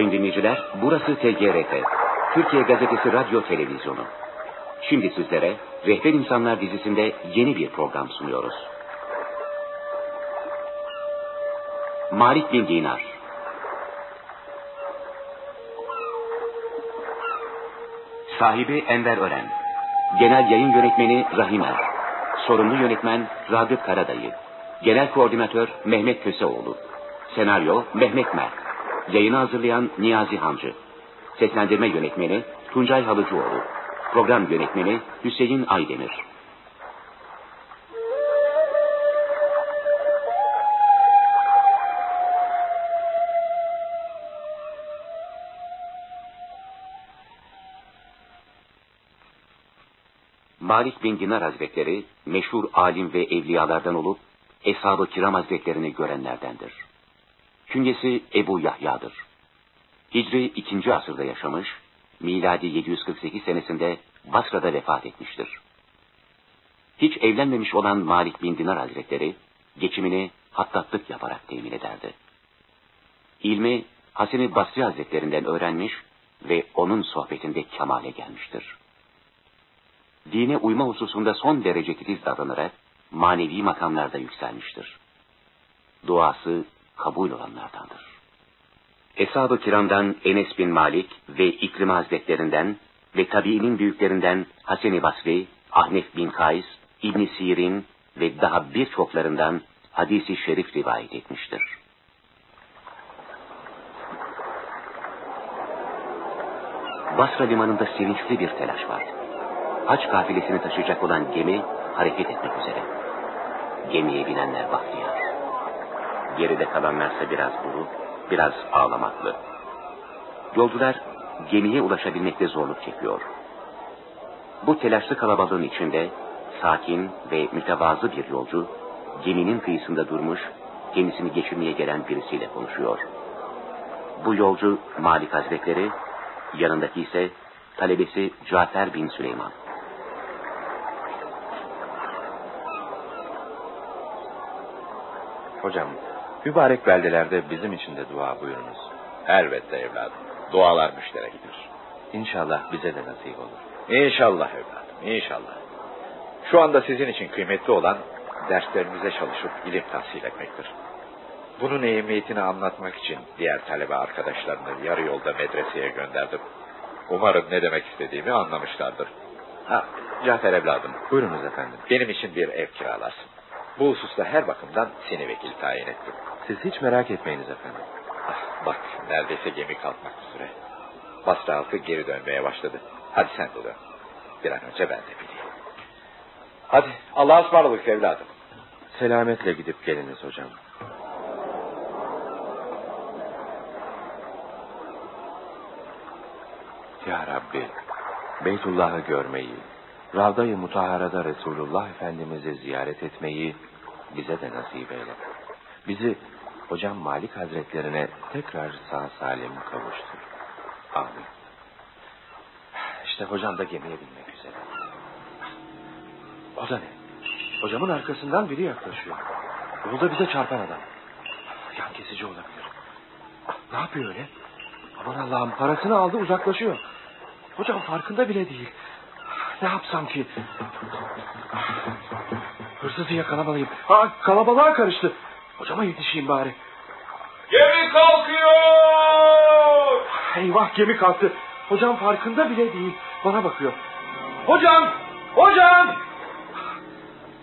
sayın dinleyiciler. Burası TGRT. Türkiye Gazetesi Radyo Televizyonu. Şimdi sizlere Rehber İnsanlar dizisinde yeni bir program sunuyoruz. Malik bin Dinar Sahibi Enver Ören Genel Yayın Yönetmeni Rahim Er Sorumlu Yönetmen Ragıp Karadayı Genel Koordinatör Mehmet Köseoğlu Senaryo Mehmet Mert Yayını hazırlayan Niyazi Hancı Seslendirme Yönetmeni Tuncay Halıcıoğlu. Program Yönetmeni Hüseyin Aydemir. Malik bin Dinar Hazretleri meşhur alim ve evliyalardan olup Eshab-ı Kiram Hazretlerini görenlerdendir. Künyesi Ebu Yahya'dır. Hicri 2. asırda yaşamış, miladi 748 senesinde Basra'da vefat etmiştir. Hiç evlenmemiş olan Malik bin Dinar Hazretleri, geçimini hattatlık yaparak temin ederdi. İlmi Hasan-ı Basri Hazretlerinden öğrenmiş ve onun sohbetinde kemale gelmiştir. Dine uyma hususunda son derece titiz davranarak manevi makamlarda yükselmiştir. Duası kabul olanlardandır. Eshab-ı kiramdan Enes bin Malik ve İkrim Hazretlerinden ve tabiinin büyüklerinden Hasan-ı Basri, Ahnef bin Kays, İbn Sirin ve daha birçoklarından hadisi şerif rivayet etmiştir. Basra limanında sevinçli bir telaş var. Haç kafilesini taşıyacak olan gemi hareket etmek üzere. Gemiye binenler bahtiyar. Geride kalanlarsa biraz buruk, biraz ağlamaklı. Yolcular gemiye ulaşabilmekte zorluk çekiyor. Bu telaşlı kalabalığın içinde sakin ve mütevazı bir yolcu geminin kıyısında durmuş, kendisini geçirmeye gelen birisiyle konuşuyor. Bu yolcu Malik Hazretleri, yanındaki ise talebesi Cafer bin Süleyman. Hocam, mübarek beldelerde bizim için de dua buyurunuz. Elbette evladım. Dualar müşterektir. İnşallah bize de nasip olur. İnşallah evladım, inşallah. Şu anda sizin için kıymetli olan derslerinize çalışıp ilim tahsil etmektir. Bunun ehemmiyetini anlatmak için diğer talebe arkadaşlarını yarı yolda medreseye gönderdim. Umarım ne demek istediğimi anlamışlardır. Ha, Cafer evladım. Buyurunuz efendim. Benim için bir ev kiralasın. Bu hususta her bakımdan seni vekil tayin ettim. Siz hiç merak etmeyiniz efendim. Ah, bak neredeyse gemi kalkmak üzere. Basra halkı geri dönmeye başladı. Hadi sen de dön. Bir an önce ben de bileyim. Hadi Allah'a ısmarladık evladım. Selametle gidip geliniz hocam. Ya Rabbi, Beytullah'ı görmeyi, Ravda-i Mutahara'da Resulullah Efendimiz'i ziyaret etmeyi bize de nasip eyle. Bizi Hocam Malik Hazretlerine tekrar sağ salim kavuştur. Amin. İşte hocam da gemiye binmek üzere. O da ne? Hocamın arkasından biri yaklaşıyor. Yolda bize çarpan adam. Yan kesici olabilir. Ne yapıyor öyle? Aman Allah'ım parasını aldı uzaklaşıyor. Hocam farkında bile değil. Ne yapsam ki? Hırsızı yakalamalıyım. Ha, kalabalığa karıştı. Hocama yetişeyim bari. Gemi kalkıyor! Eyvah gemi kalktı. Hocam farkında bile değil. Bana bakıyor. Hocam! Hocam!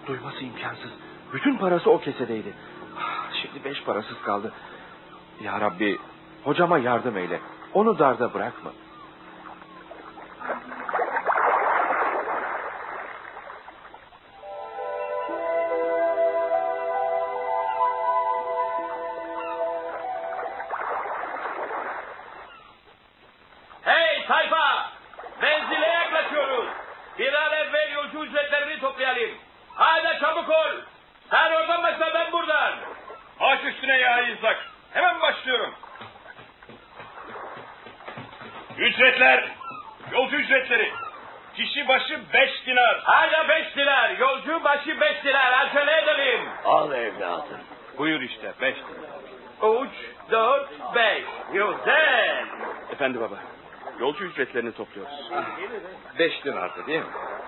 Duyması imkansız. Bütün parası o kesedeydi. Şimdi beş parasız kaldı. Ya Rabbi hocama yardım eyle. Onu darda bırakma. Beş dinardı değil mi?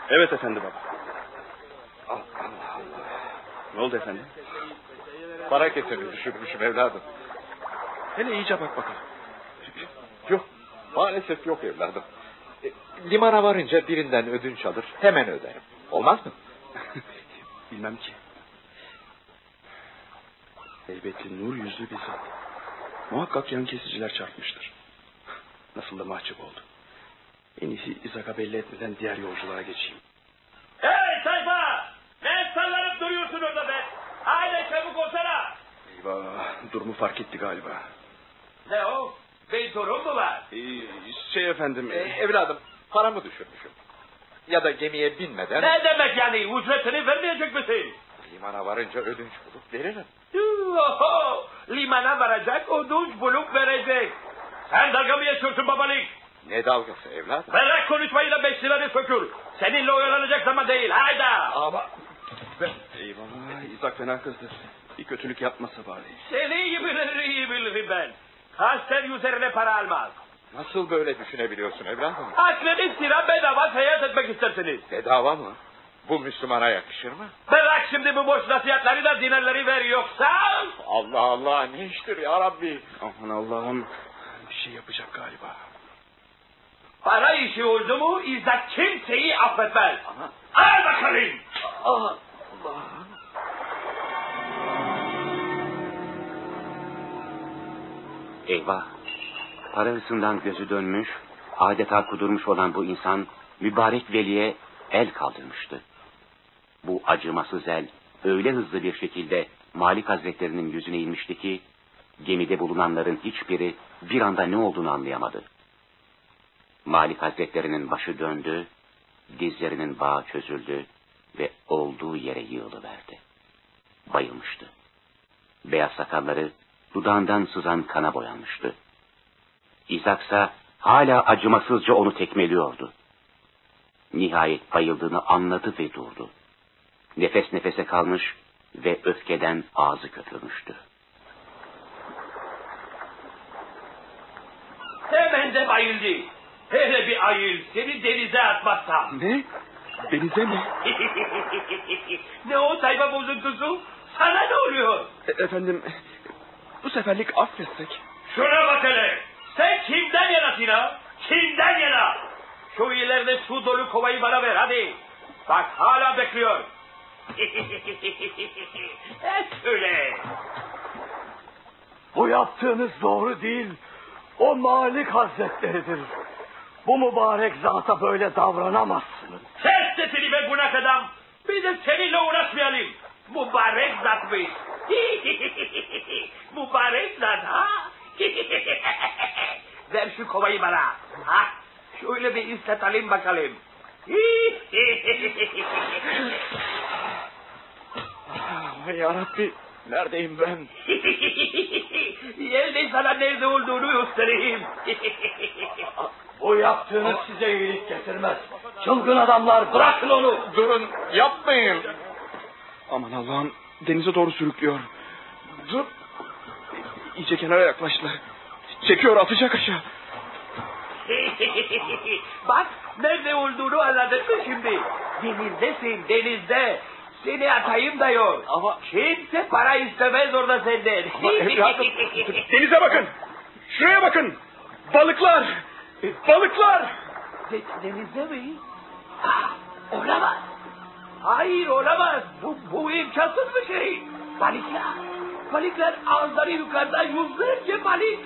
Evet efendi baba. Allah Allah. Ne oldu efendim? Para keseni düşürmüşüm evladım. Hele iyice bak bakalım. Yok. Maalesef yok evladım. E, limana varınca birinden ödünç alır. Hemen öderim. Olmaz mı? Bilmem ki. Heybetli nur yüzlü bir zat. Muhakkak yan kesiciler çarpmıştır. Nasıl da mahcup oldu. En iyisi İzak'a belli etmeden diğer yolculuğa geçeyim. Hey tayfa! Ne sallanıp duruyorsun orada be? Haydi çabuk olsana. Eyvah durumu fark etti galiba. Ne o? Bir sorun mu var? Ee, şey efendim. E, evladım paramı düşürmüşüm. Ya da gemiye binmeden Ne demek yani? Ücretini vermeyecek misin? limana varınca ödünç bulup veririm. Oho! Limana varacak, ödünç bulup verecek. Sen dalga mı geçiyorsun babalık? Ne dalgası evladım? Bırak konuşmayı da beş liranı sökül. Seninle oyalanacak zaman değil. Hayda! Ama Eyvah İzak fena kızdı. Bir kötülük yapmasa bari. Seni iyi bilir, iyi bilirim ben. Kasten üzerine para almaz. nasıl böyle düşünebiliyorsun evladım? Aklını sıra bedava seyahat etmek istersiniz. Bedava mı? Bu Müslümana yakışır mı? Bırak şimdi bu boş nasihatleri da dinarları ver yoksa... Allah Allah ne iştir ya Rabbi? Aman Allah'ım bir şey yapacak galiba. Para işi oldu mu İzzet kimseyi affetmez. Ama Al bakalım. Allah. Eyvah! Para hırsından gözü dönmüş, adeta kudurmuş olan bu insan mübarek veliye el kaldırmıştı. Bu acımasız el öyle hızlı bir şekilde Malik Hazretlerinin yüzüne inmişti ki gemide bulunanların hiçbiri bir anda ne olduğunu anlayamadı. Malik Hazretlerinin başı döndü, dizlerinin bağı çözüldü ve olduğu yere yığılıverdi. Bayılmıştı. Beyaz sakalları dudağından sızan kana boyanmıştı. İzaksa hala acımasızca onu tekmeliyordu. Nihayet bayıldığını anladı ve durdu. Nefes nefese kalmış ve öfkeden ağzı köpürmüştü. Hemen de bayıldı. Hele bir ayıl seni denize atmazsam. Ne? Denize mi? ne o tayfa bozuntusu? Sana ne oluyor? E- efendim bu seferlik affetsek. Şuna bak hele. Sen kimden yanasın ha? Kimden yana? Şu ileride su dolu kovayı bana ver hadi. Bak hala bekliyor. Et öyle. Bu yaptığınız doğru değil. O Malik Hazretleridir. Bu mübarek zata böyle davranamazsınız. Kes sesini be bunak adam. Bir de seninle uğraşmayalım. Mübarek zatmış. Mübarek zat ha? Ver şu kovayı bana. Ha? Şöyle bir ıslatalım bakalım. Yarabbi neredeyim ben? Gel de sana nerede olduğunu göstereyim. Bu yaptığınız size iyilik getirmez. Çılgın adamlar bırakın onu. Durun yapmayın. Aman Allah'ım denize doğru sürüklüyor. Dur. İyice kenara yaklaştılar. Çekiyor atacak aşağı. Bak nerede olduğunu anladın mı şimdi? Denizdesin denizde. Seni atayım da yok. Ama- Kimse para istemez orada senden. Ama evladım, Denize bakın. Şuraya bakın. Balıklar. Balıklar. De- denizde mi? Ha, olamaz. Hayır olamaz. Bu, bu imkansız bir şey. Balıklar. Balıklar ağızları yukarıda yüzlerce balık.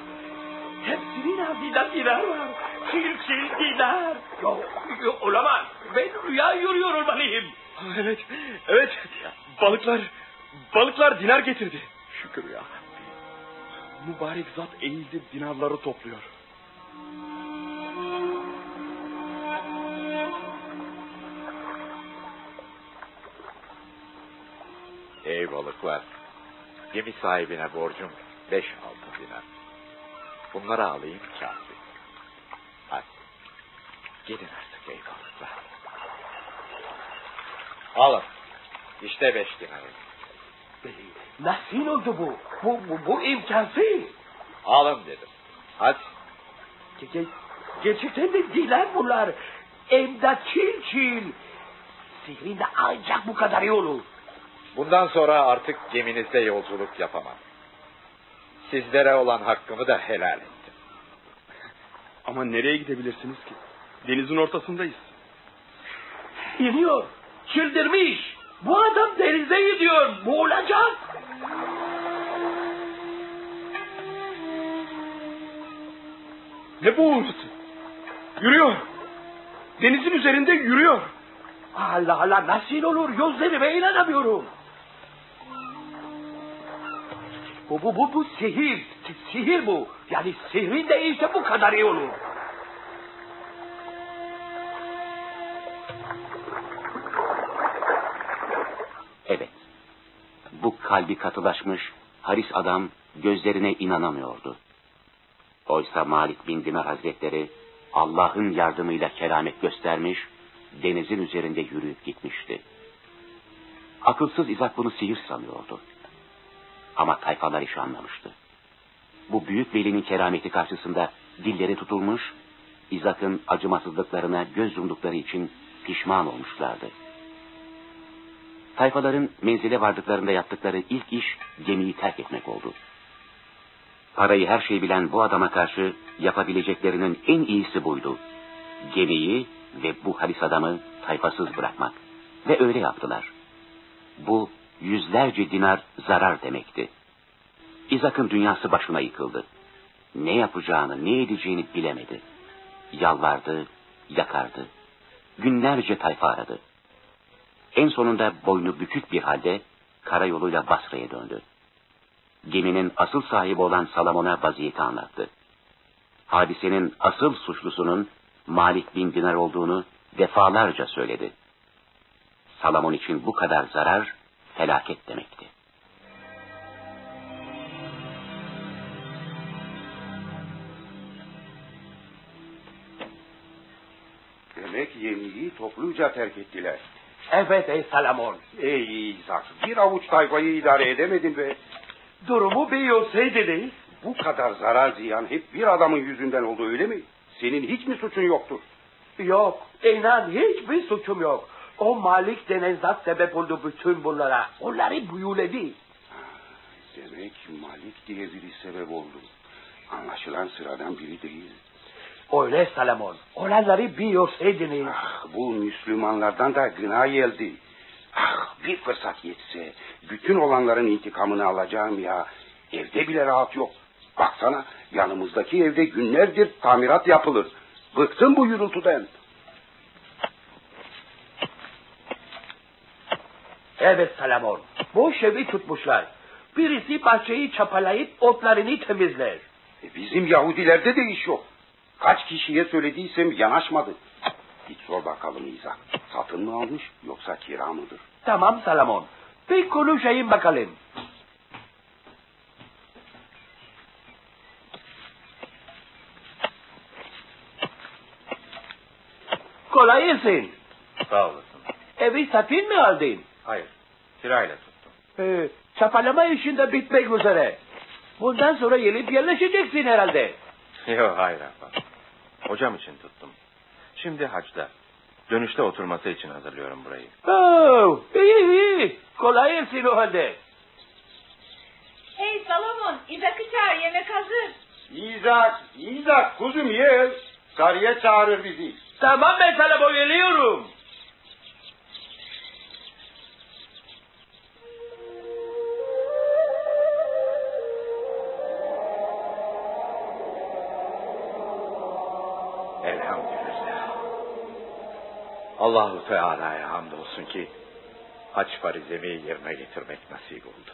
Hepsinin ağzında dinar var. Çil çil dinar. Yok, yok olamaz. Ben rüya görüyor olmalıyım. Evet. Evet. Balıklar. Balıklar dinar getirdi. Şükür ya. Mübarek zat eğildi dinarları topluyor. Ey balıklar. Gemi sahibine borcum beş altın dinar. Bunları alayım kafi. Hadi. Gidin artık ey balıklar. Alın. İşte beş dinarım. Nasıl oldu bu? Bu, bu, bu imkansız. Alın dedim. Hadi. Ge- Gerçekten de değiller bunlar. Hem de çil çil. Sihrin de ancak bu kadar iyi olur. Bundan sonra artık geminizde yolculuk yapamam. Sizlere olan hakkımı da helal ettim. Ama nereye gidebilirsiniz ki? Denizin ortasındayız. İniyor. Çıldırmış. Bu adam denize gidiyor. Boğulacak. Ne boğulması? Yürüyor. Denizin üzerinde yürüyor. Allah Allah nasıl olur? Gözlerime inanamıyorum. Bu, bu, bu, bu sihir. Si- Sihir bu. Yani sihrin de işte bu kadar iyi olur. Evet. Bu kalbi katılaşmış haris adam gözlerine inanamıyordu. Oysa Malik bin Dinar Hazretleri Allah'ın yardımıyla keramet göstermiş, denizin üzerinde yürüyüp gitmişti. Akılsız İzak bunu sihir sanıyordu. Ama tayfalar işi anlamıştı. Bu büyük velinin kerameti karşısında dilleri tutulmuş, İzak'ın acımasızlıklarına göz yumdukları için pişman olmuşlardı. Tayfaların menzile vardıklarında yaptıkları ilk iş gemiyi terk etmek oldu. Parayı her şeyi bilen bu adama karşı yapabileceklerinin en iyisi buydu. Gemiyi ve bu halis adamı tayfasız bırakmak. Ve öyle yaptılar. Bu yüzlerce dinar zarar demekti. İzak'ın dünyası başına yıkıldı. Ne yapacağını, ne edeceğini bilemedi. Yalvardı, yakardı. Günlerce tayfa aradı. En sonunda boynu bükük bir halde karayoluyla Basra'ya döndü. Geminin asıl sahibi olan Salamon'a vaziyeti anlattı. Hadisenin asıl suçlusunun Malik bin Dinar olduğunu defalarca söyledi. Salamon için bu kadar zarar felaket demekti. Demek yemiyi topluca terk ettiler. Evet ey Salamon. Ey İzak, bir avuç tayfayı idare edemedin be. Durumu biliyorsaydınız. Bu kadar zarar ziyan hep bir adamın yüzünden oldu öyle mi? Senin hiç mi suçun yoktur? Yok. inan hiçbir suçum yok. O Malik denen zat sebep oldu bütün bunlara. Onları büyüledi. Demek Malik diye biri sebep oldu. Anlaşılan sıradan biri değil. Öyle Salamon. Olanları biliyorsaydınız. Ah, bu Müslümanlardan da gına geldi. Ah, bir fırsat yetse bütün olanların intikamını alacağım ya. Evde bile rahat yok. Baksana yanımızdaki evde günlerdir tamirat yapılır. Bıktım bu yürültüden. Evet Salamon. Boş evi tutmuşlar. Birisi bahçeyi çapalayıp otlarını temizler. E, bizim Yahudilerde de iş yok. Kaç kişiye söylediysem yanaşmadı. Git sor bakalım İza. Satın mı almış yoksa kira mıdır? Tamam Salamon. Bir konuşayım bakalım. Kolay gelsin. Sağ olasın. Evi satın mı aldın? Hayır. Kirayla tuttum. Ee, çapalama işinde bitmek üzere. Bundan sonra gelip yerleşeceksin herhalde. Yok hayır efendim. Hocam için tuttum. Şimdi hacda. Dönüşte oturması için hazırlıyorum burayı. Oo, iyi iyi. Kolay gelsin o halde. Hey Salomon, İzak'ı çağır, yemek hazır. İzak, İzak kuzum ye. Sarıya çağırır bizi. Tamam ben sana boy Allahu Teala'ya hamdolsun ki haç farizemi yerine getirmek nasip oldu.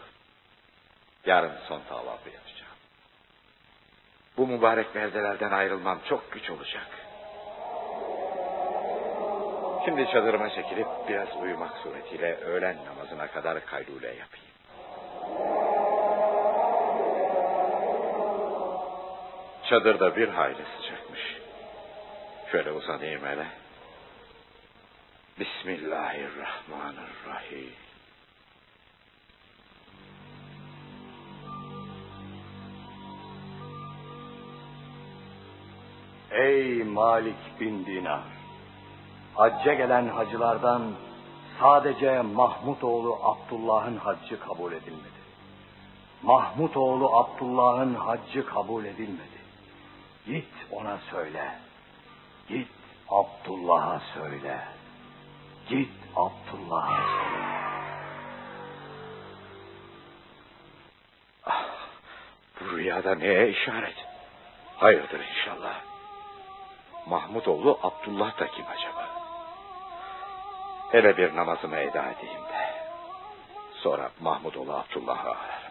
Yarın son tavafı yapacağım. Bu mübarek beldelerden ayrılmam çok güç olacak. Şimdi çadırıma çekilip biraz uyumak suretiyle öğlen namazına kadar kaylule yapayım. Çadırda bir hayli sıcakmış. Şöyle uzanayım hele. Bismillahirrahmanirrahim. Ey Malik bin Dinar! Hacca gelen hacılardan sadece Mahmut oğlu Abdullah'ın haccı kabul edilmedi. Mahmut oğlu Abdullah'ın haccı kabul edilmedi. Git ona söyle. Git Abdullah'a söyle. Git Abdullah'a söyle. Ah, bu rüyada neye işaret? Hayırdır inşallah. Mahmutoğlu Abdullah da kim acaba? Hele bir namazımı eda edeyim de. Sonra Mahmutoğlu Abdullah'ı ararım.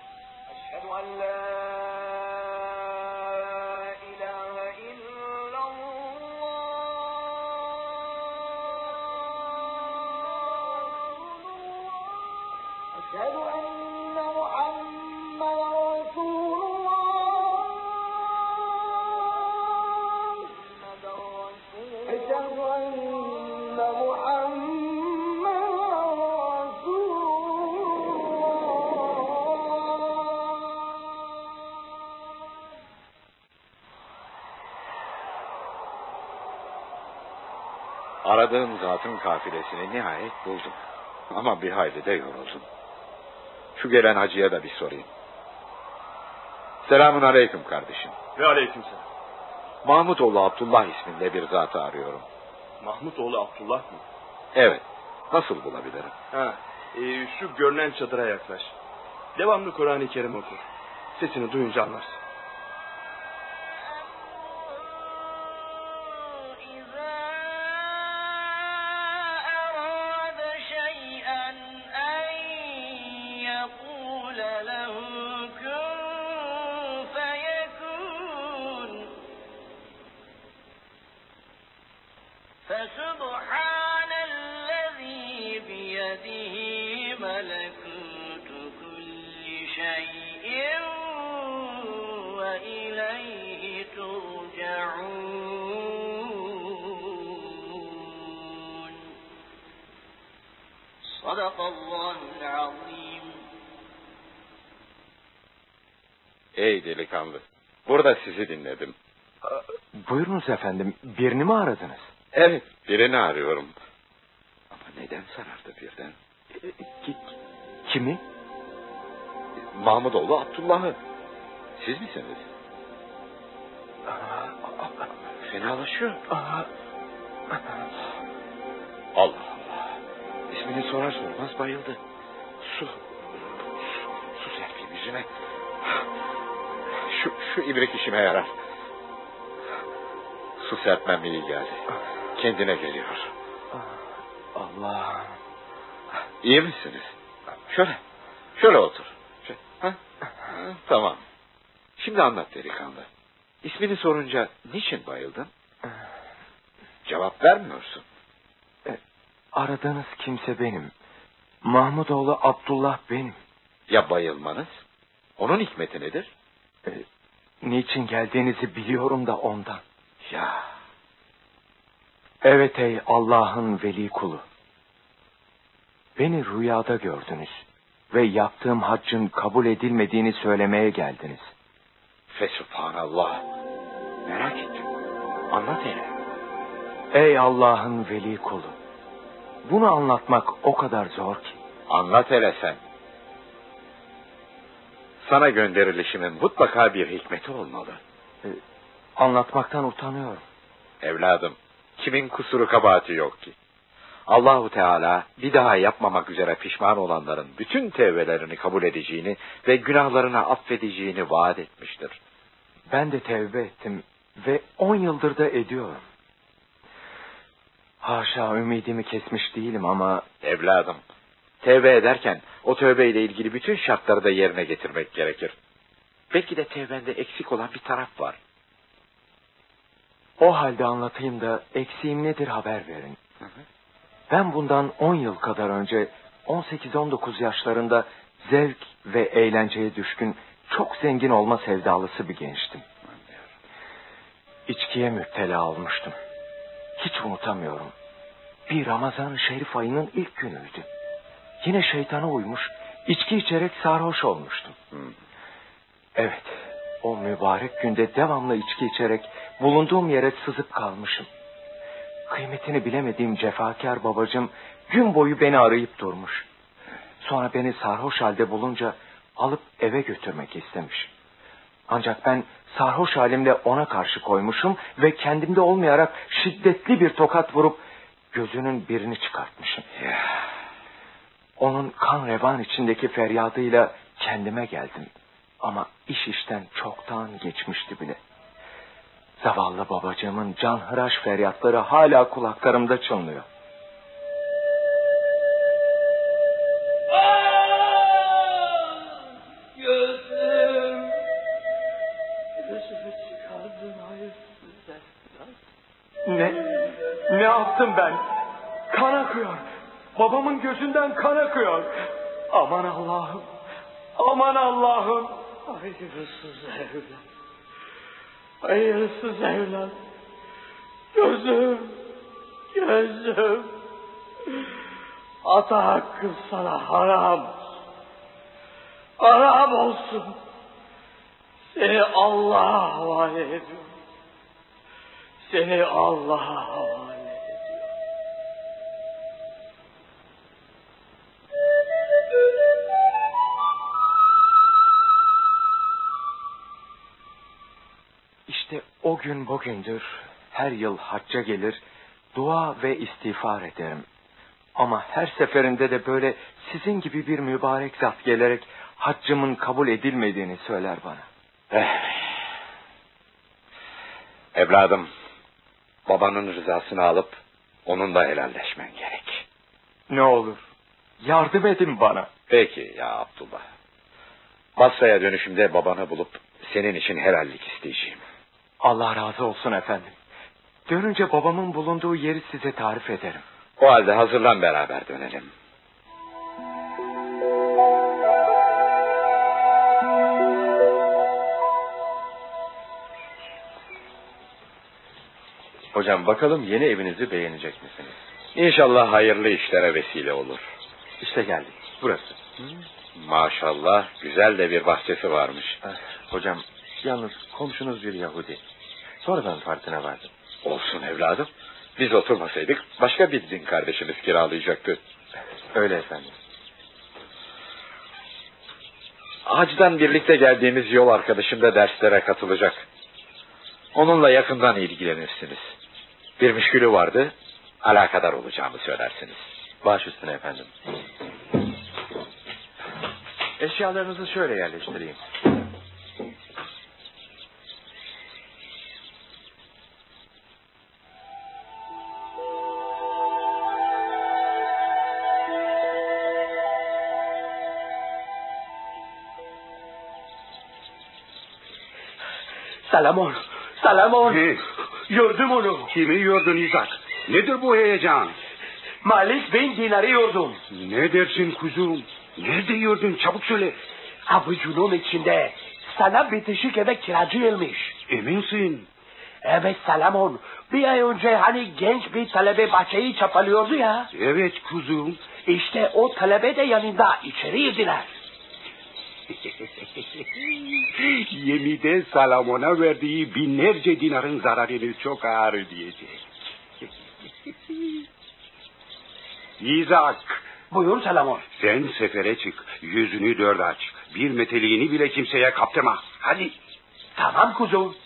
Aradığım zatın kafilesini nihayet buldum. Ama bir hayli de yoruldum. Şu gelen hacıya da bir sorayım. Selamun aleyküm kardeşim. Ve aleyküm selam. Mahmutoğlu Abdullah isminde bir zatı arıyorum. Mahmut oğlu Abdullah mı? Evet. Nasıl bulabilirim? Ha, e, şu görünen çadıra yaklaş. Devamlı Kur'an-ı Kerim oku. Sesini duyunca anlarsın. Ey delikanlı. Burada sizi dinledim. Buyurunuz efendim. Birini mi aradınız? Evet. Birini arıyorum. Ama neden sarardı birden? Ki, kimi? Mahmudoğlu Abdullah'ı. Siz misiniz? Fenalaşıyor. Allah Allah. İsmini sorar sormaz bayıldı. Su. Su, su serpeyim yüzüne. Şu, şu ibrik işime yarar. Su serpmem iyi geldi. Kendine geliyor. Allah. İyi misiniz? Şöyle. Şöyle otur. Şöyle. Ha, tamam. Şimdi anlat delikanlı. İsmini sorunca niçin bayıldın? Cevap vermiyorsun. E, aradığınız kimse benim. Mahmudoğlu Abdullah benim. Ya bayılmanız? Onun hikmeti nedir? E, niçin geldiğinizi biliyorum da ondan. Ya. Evet ey Allah'ın veli kulu. Beni rüyada gördünüz ve yaptığım haccın kabul edilmediğini söylemeye geldiniz. Fesubhanallah. Merak ettim. Anlat hele. Ey Allah'ın veli kulu. Bunu anlatmak o kadar zor ki. Anlat hele sen. Sana gönderilişimin mutlaka bir hikmeti olmalı. Ee, anlatmaktan utanıyorum. Evladım, kimin kusuru kabahati yok ki? Allahu Teala bir daha yapmamak üzere pişman olanların bütün tevbelerini kabul edeceğini ve günahlarını affedeceğini vaat etmiştir. Ben de tevbe ettim ve on yıldır da ediyorum. Haşa ümidimi kesmiş değilim ama... Evladım, tevbe ederken o tövbeyle ilgili bütün şartları da yerine getirmek gerekir. Belki de tevbende eksik olan bir taraf var. O halde anlatayım da eksiğim nedir haber verin. Hı hı. Ben bundan on yıl kadar önce 18-19 yaşlarında zevk ve eğlenceye düşkün çok zengin olma sevdalısı bir gençtim. İçkiye müptela olmuştum. Hiç unutamıyorum. Bir Ramazan-ı Şerif ayının ilk günüydü. Yine şeytana uymuş, içki içerek sarhoş olmuştum. Evet, o mübarek günde devamlı içki içerek bulunduğum yere sızıp kalmışım. Kıymetini bilemediğim cefakar babacım gün boyu beni arayıp durmuş. Sonra beni sarhoş halde bulunca alıp eve götürmek istemiş. Ancak ben sarhoş halimle ona karşı koymuşum ve kendimde olmayarak şiddetli bir tokat vurup gözünün birini çıkartmışım. Onun kan revan içindeki feryadıyla kendime geldim. Ama iş işten çoktan geçmişti bile. Zavallı babacığımın canhıraş feryatları hala kulaklarımda çınlıyor. Ben? Kan akıyor. Babamın gözünden kan akıyor. Aman Allah'ım. Aman Allah'ım. Hayırsız evlat. Hayırsız evlat. Gözüm. Gözüm. Ata hakkı sana haram. Haram olsun. Seni Allah'a havale ediyorum. Seni Allah'a havale o gün bugündür her yıl hacca gelir, dua ve istiğfar ederim. Ama her seferinde de böyle sizin gibi bir mübarek zat gelerek haccımın kabul edilmediğini söyler bana. Eh. Evladım, babanın rızasını alıp onunla helalleşmen gerek. Ne olur yardım edin bana. Peki ya Abdullah. Basra'ya dönüşümde babanı bulup senin için helallik isteyeceğim. Allah razı olsun efendim. Dönünce babamın bulunduğu yeri size tarif ederim. O halde hazırlan beraber dönelim. Hocam bakalım yeni evinizi beğenecek misiniz? İnşallah hayırlı işlere vesile olur. İşte geldik. Burası. Maşallah güzel de bir bahçesi varmış. Ah, hocam yalnız komşunuz bir Yahudi. Sonradan farkına vardım. Olsun evladım. Biz oturmasaydık başka bir din kardeşimiz kiralayacaktı. Öyle efendim. Hacdan birlikte geldiğimiz yol arkadaşım da derslere katılacak. Onunla yakından ilgilenirsiniz. Bir müşkülü vardı, alakadar olacağımı söylersiniz. Baş üstüne efendim. Eşyalarınızı şöyle yerleştireyim. Salamon. Salamon. Ne? Gördüm onu. Kimi gördün İzak? Nedir bu heyecan? Malik bin dinarı yordum. Ne dersin kuzum? Nerede gördün? Çabuk söyle. Avucunun içinde. Sana bitişik eve kiracı gelmiş. Eminsin. Evet Salamon. Bir ay önce hani genç bir talebe bahçeyi çapalıyordu ya. Evet kuzum. İşte o talebe de yanında içeri girdiler. Yemide Salamon'a verdiği binlerce dinarın zararını çok ağır ödeyecek. İzak, Buyur Salamon. sen sefere çık, yüzünü dört aç. Bir meteliğini bile kimseye kaptırma. Hadi. Tamam kuzum.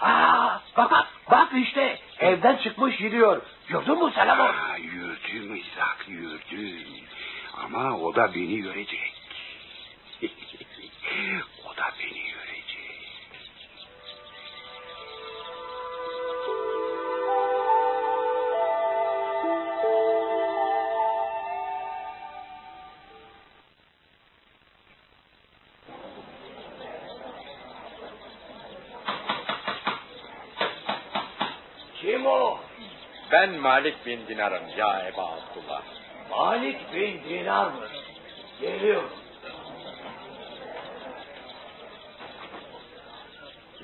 Aa, bak bak bak işte evden çıkmış yürüyor. Gördün mü Salamon? Aa, yürüdüm İzak, yürüdüm. Ama o da beni görecek. Ben Malik bin Dinar'ım ya Eba Abdullah. Malik bin Dinar mı? Geliyor.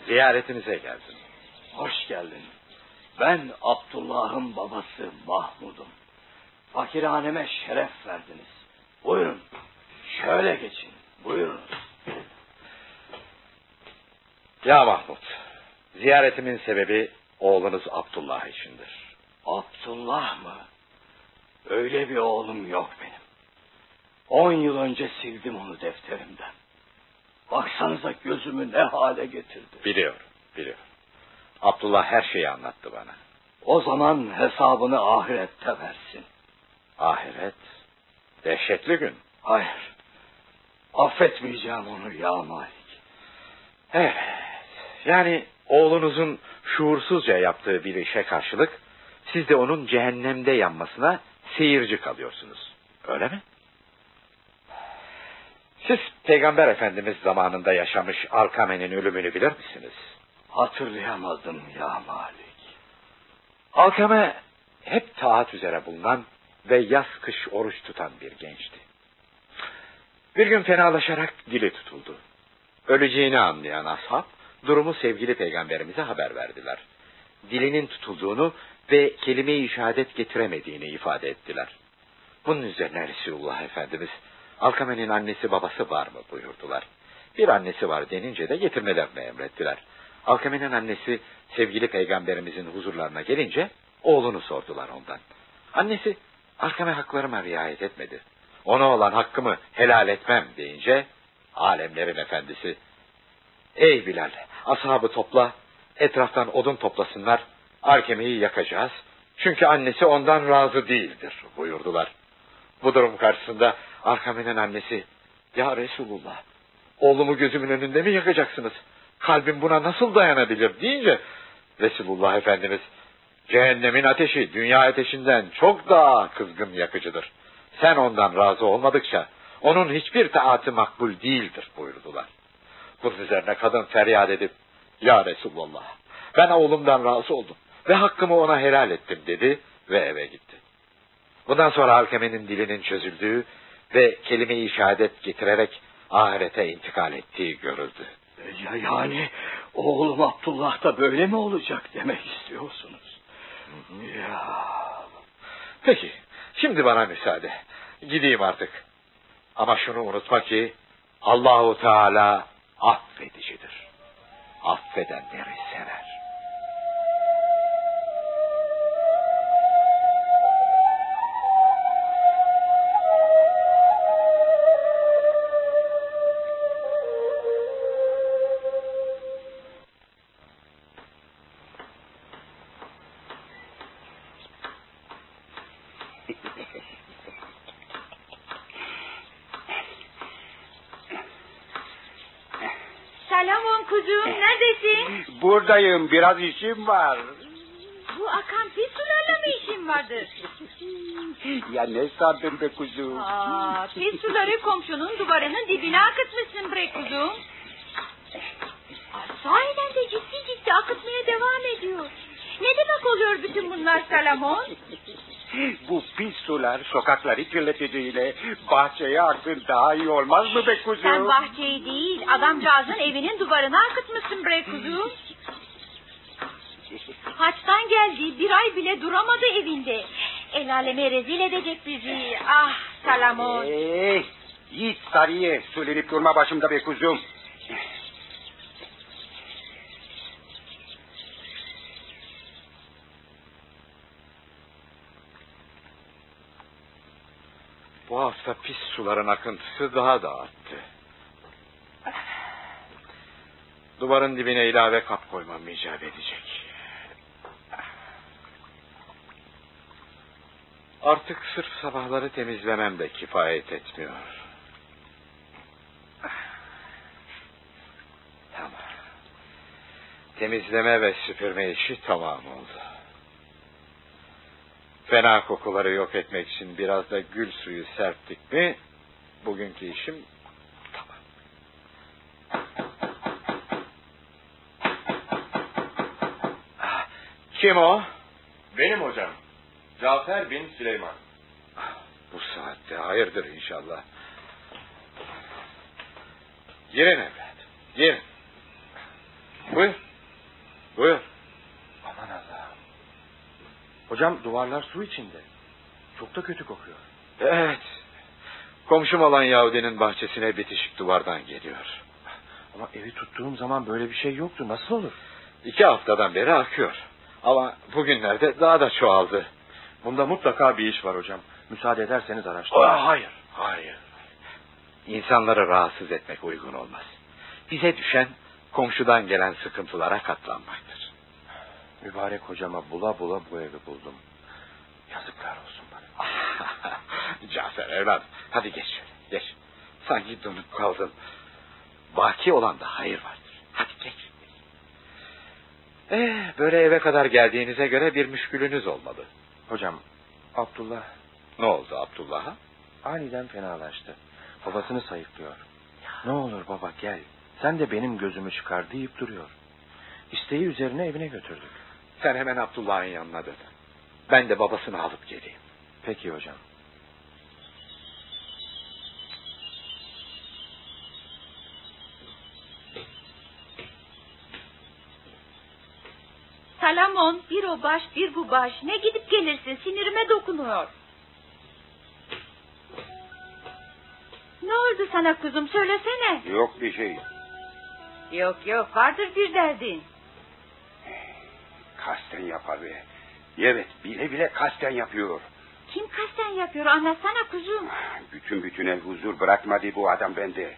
Ziyaretinize geldim. Hoş geldin. Ben Abdullah'ın babası Mahmud'um. Fakirhaneme şeref verdiniz. Buyurun. Şöyle geçin. Buyurun. Ya Mahmut, Ziyaretimin sebebi oğlunuz Abdullah içindir. Abdullah mı? Öyle bir oğlum yok benim. On yıl önce sildim onu defterimden. Baksanıza gözümü ne hale getirdi. Biliyorum, biliyorum. Abdullah her şeyi anlattı bana. O zaman hesabını ahirette versin. Ahiret, dehşetli gün. Hayır. Affetmeyeceğim onu ya Malik. Evet, yani oğlunuzun şuursuzca yaptığı bir işe karşılık, siz de onun cehennemde yanmasına seyirci kalıyorsunuz. Öyle mi? Siz Peygamber Efendimiz zamanında yaşamış Alkame'nin ölümünü bilir misiniz? Hatırlayamadım ya Malik. Alkame hep taat üzere bulunan ve yaz kış oruç tutan bir gençti. Bir gün fenalaşarak dili tutuldu. Öleceğini anlayan ashab durumu sevgili peygamberimize haber verdiler. Dilinin tutulduğunu ve kelime-i şehadet getiremediğini ifade ettiler. Bunun üzerine Resulullah Efendimiz Alkame'nin annesi babası var mı buyurdular. Bir annesi var denince de getirmelerini emrettiler. Alkame'nin annesi sevgili peygamberimizin huzurlarına gelince oğlunu sordular ondan. Annesi Alkame haklarıma riayet etmedi. Ona olan hakkımı helal etmem deyince alemlerin efendisi Ey Bilal ashabı topla etraftan odun toplasınlar Alkeme'yi yakacağız. Çünkü annesi ondan razı değildir buyurdular. Bu durum karşısında Alkame'nin annesi ya Resulullah oğlumu gözümün önünde mi yakacaksınız? Kalbim buna nasıl dayanabilir deyince Resulullah Efendimiz cehennemin ateşi dünya ateşinden çok daha kızgın yakıcıdır. Sen ondan razı olmadıkça onun hiçbir taatı makbul değildir buyurdular. Bunun üzerine kadın feryat edip ya Resulullah ben oğlumdan razı oldum ve hakkımı ona helal ettim dedi ve eve gitti. Bundan sonra Alkeme'nin dilinin çözüldüğü ve kelime-i şehadet getirerek ahirete intikal ettiği görüldü. Ya yani oğlum Abdullah da böyle mi olacak demek istiyorsunuz? Ya Peki, şimdi bana müsaade. Gideyim artık. Ama şunu unutma ki Allahu Teala affedicidir. Affedenleri sever. Buradayım biraz işim var. Bu akan pis sularla mı işin vardır? Ya ne sandın be kuzum? Aa, pis suları komşunun duvarının dibine akıtmışsın bre kuzum. Aa, sahiden de ciddi ciddi akıtmaya devam ediyor. Ne demek oluyor bütün bunlar Salamon? Bu pis sular sokakları kirleteceğiyle bahçeye aksın daha iyi olmaz mı be kuzum? Sen bahçeyi değil adamcağızın evinin duvarına akıtmışsın bre kuzum. Geldi bir ay bile duramadı evinde. El aleme rezil edecek bizi. Ah Salamon. Ee, Yiğit Sarı'ya söylenip durma başımda be kuzum. Bu hafta pis suların akıntısı daha da arttı. Duvarın dibine ilave kap koymam icap edecek. Artık sırf sabahları temizlemem de kifayet etmiyor. Tamam. Temizleme ve süpürme işi tamam oldu. Fena kokuları yok etmek için biraz da gül suyu serptik mi bugünkü işim tamam. Ah, Kim o? Benim hocam. Cafer bin Süleyman. Bu saatte hayırdır inşallah. Girin evlat. Girin. Buyur. Buyur. Aman Allah'ım. Hocam duvarlar su içinde. Çok da kötü kokuyor. Evet. Komşum olan Yahudinin bahçesine bitişik duvardan geliyor. Ama evi tuttuğum zaman böyle bir şey yoktu. Nasıl olur? iki haftadan beri akıyor. Ama bugünlerde daha da çoğaldı. Bunda mutlaka bir iş var hocam. Müsaade ederseniz araştırın. Aa, hayır, hayır. İnsanları rahatsız etmek uygun olmaz. Bize düşen komşudan gelen sıkıntılara katlanmaktır. Mübarek hocama bula bula bu evi buldum. Yazıklar olsun bana. Cafer evladım hadi geç şöyle geç. Sanki donup kaldın. Baki olan da hayır vardır. Hadi geç. Eh, böyle eve kadar geldiğinize göre bir müşkülünüz olmalı. Hocam Abdullah Ne oldu Abdullah'a? aniden fenalaştı. Babasını sayıklıyor. Ne olur baba gel. Sen de benim gözümü çıkar deyip duruyor. İsteği üzerine evine götürdük. Sen hemen Abdullah'ın yanına dön. Ben de babasını alıp geleyim. Peki hocam. Salamon bir o baş bir bu baş. Ne gidip gelirsin sinirime dokunuyor. Ne oldu sana kuzum söylesene. Yok bir şey. Yok yok vardır bir derdin. Kasten yapar be. Evet bile bile kasten yapıyor. Kim kasten yapıyor anlatsana kuzum. Bütün bütüne huzur bırakmadı bu adam bende.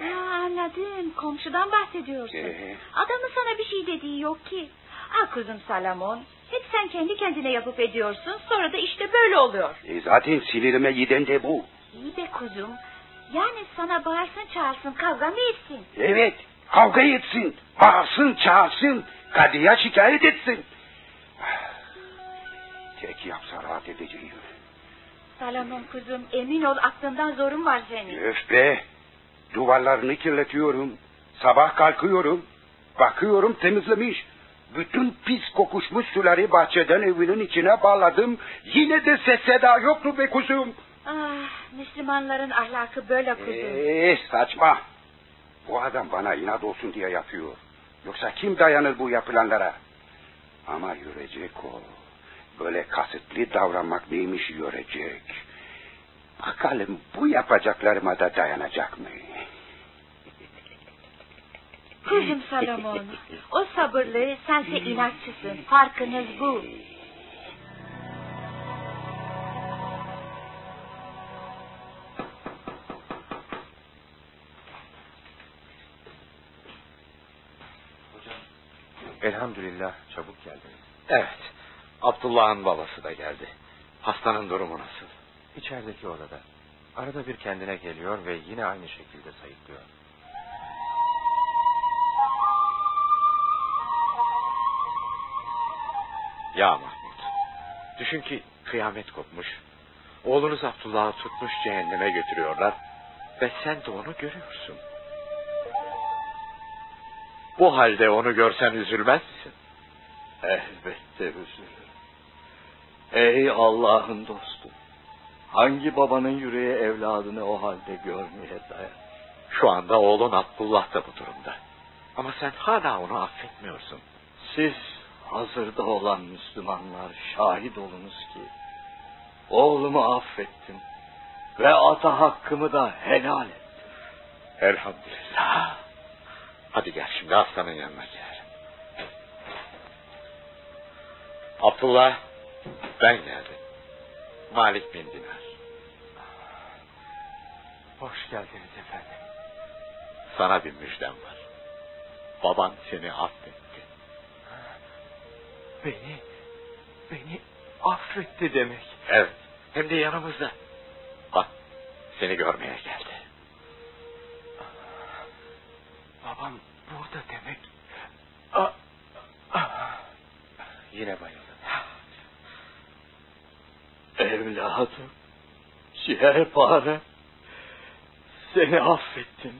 Ha, anladım komşudan bahsediyorsun. Ee? Adamın sana bir şey dediği yok ki. Ah kuzum Salamon. Hep sen kendi kendine yapıp ediyorsun sonra da işte böyle oluyor. E zaten sinirime giden de bu. İyi be kuzum. Yani sana bağırsın çağırsın kavga mı etsin? Evet kavga etsin. Bağırsın çağırsın. Kadıya şikayet etsin. Tek yapsa rahat edeceğim. Salamon kuzum emin ol aklından zorun var senin. Öf be. Duvarlarını kirletiyorum. Sabah kalkıyorum. Bakıyorum temizlemiş. Bütün pis kokuşmuş suları bahçeden evinin içine bağladım. Yine de ses seda yoktu be kuzum. Ah Müslümanların ahlakı böyle kuzum. Eee saçma. Bu adam bana inat olsun diye yapıyor. Yoksa kim dayanır bu yapılanlara? Ama görecek o. Böyle kasıtlı davranmak neymiş görecek. Bakalım bu yapacaklarıma da dayanacak mı? Kuzum Salomon, o sabırlı, sense inatçısın. Farkınız bu. Elhamdülillah çabuk geldiniz. Evet. Abdullah'ın babası da geldi. Hastanın durumu nasıl? İçerideki odada. Arada bir kendine geliyor ve yine aynı şekilde sayıklıyor. Ya Mahmut. Düşün ki kıyamet kopmuş. Oğlunuz Abdullah'ı tutmuş cehenneme götürüyorlar. Ve sen de onu görüyorsun. Bu halde onu görsen üzülmez misin? Elbette üzülürüm. Ey Allah'ın dostu. Hangi babanın yüreği evladını o halde görmeye dayan? Şu anda oğlun Abdullah da bu durumda. Ama sen hala onu affetmiyorsun. Siz hazırda olan Müslümanlar şahit olunuz ki oğlumu affettim ve ata hakkımı da helal ettim. Elhamdülillah. Hadi gel şimdi hastanın yanına gel. Abdullah ben geldim. Malik bin Dinar. Hoş geldiniz efendim. Sana bir müjdem var. Baban seni affetti. Beni, beni affetti demek. Evet. Hem de yanımızda. Bak seni görmeye geldi. Babam burada demek. Ah, ah. Yine bayıldı. Evladım, ciğerpare, seni affettim.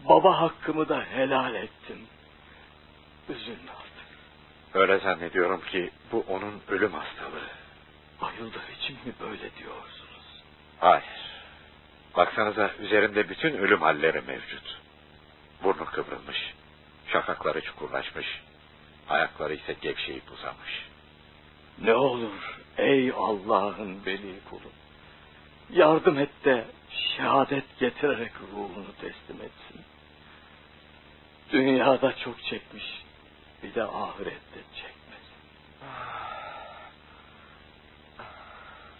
Baba hakkımı da helal ettim. Üzülme artık. Öyle zannediyorum ki bu onun ölüm hastalığı. Bayıldığı için mi böyle diyorsunuz? Hayır. Baksanıza üzerinde bütün ölüm halleri mevcut. Burnu kıvrılmış. Şakakları çukurlaşmış. Ayakları ise gevşeyip uzamış. Ne olur ey Allah'ın veli kulu. Yardım et de şehadet getirerek ruhunu teslim etsin. Dünyada çok çekmiş, bir de ahirette çekmesin.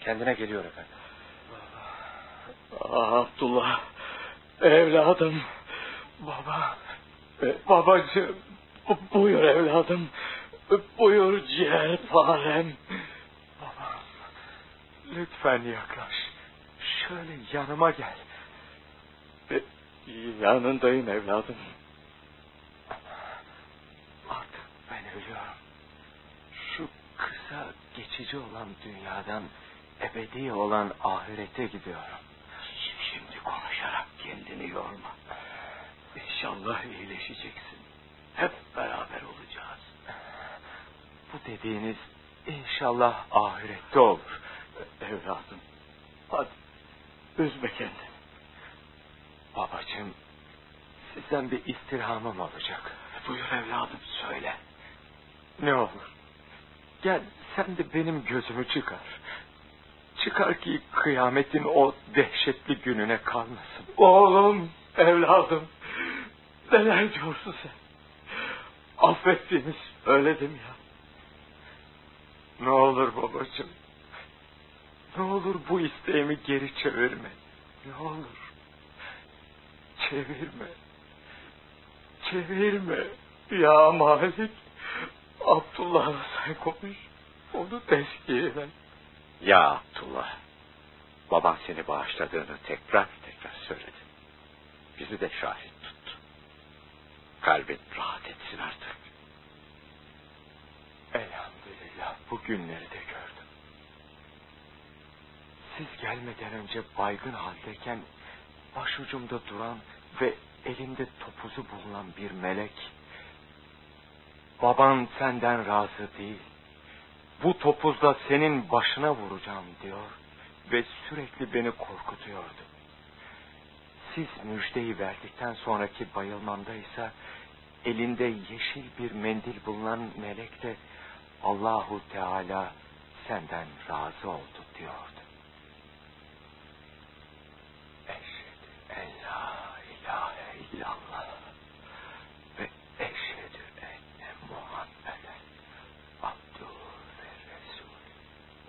Kendine geliyor efendim. Ah, Abdullah, evladım, baba, babacığım, bu- buyur evladım, buyur ciğerparem. Babam, lütfen yaklaş. Şöyle yanıma gel. Yanındayım evladım. Artık ben ölüyorum. Şu kısa geçici olan dünyadan ebedi olan ahirete gidiyorum. Şimdi konuşarak kendini yorma. İnşallah iyileşeceksin. Hep beraber olacağız. Bu dediğiniz inşallah ahirette olur. Evladım, hadi üzme kendini. Babacığım, sizden bir istirhamım olacak. Buyur evladım söyle. Ne olur, gel sen de benim gözümü çıkar. Çıkar ki kıyametin o dehşetli gününe kalmasın. Oğlum, evladım, neler diyorsun sen? Affettiğini söyledim ya. Ne olur babacığım. Ne olur bu isteğimi geri çevirme. Ne olur. Çevirme. Çevirme. Ya Malik, Abdullah'la sen konuş. Onu tezkiye ver. Ya Abdullah, baban seni bağışladığını tekrar tekrar söyledi. Bizi de şahit tut. Kalbin rahat etsin artık. Elhamdülillah bu günleri de gördüm. Siz gelmeden önce baygın haldeyken başucumda duran ve elinde topuzu bulunan bir melek baban senden razı değil. Bu topuzla senin başına vuracağım diyor ve sürekli beni korkutuyordu. Siz müjdeyi verdikten sonraki bayılmamda ise elinde yeşil bir mendil bulunan melek de Allahu Teala senden razı oldu diyordu. Eşhedü en la ilahe illallah ve eşhedü enne Muhammeden abduhu ve